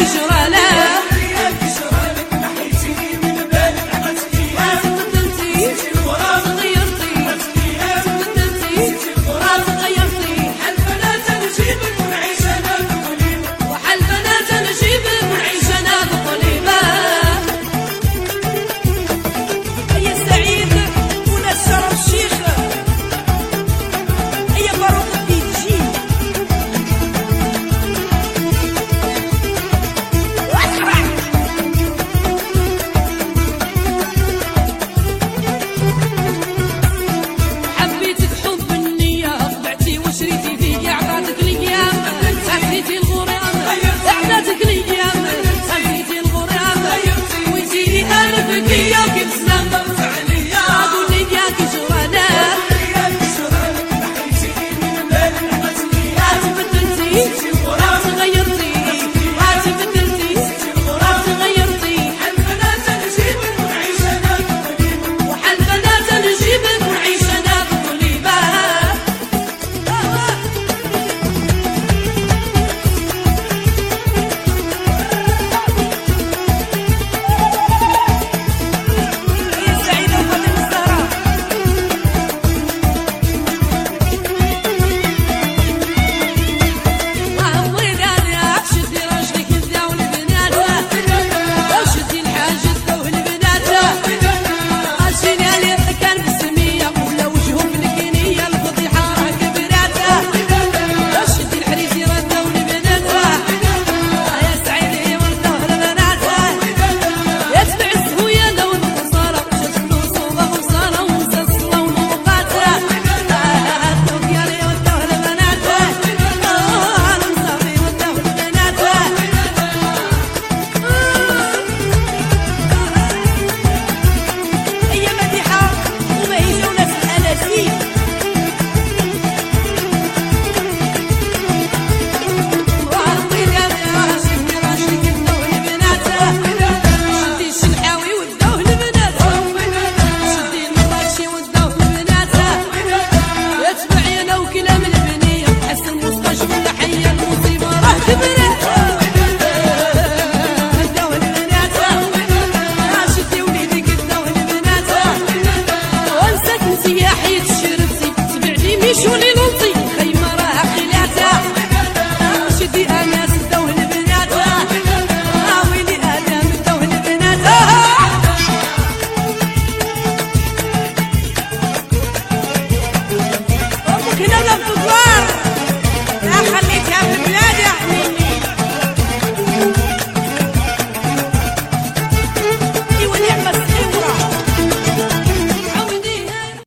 Cause you're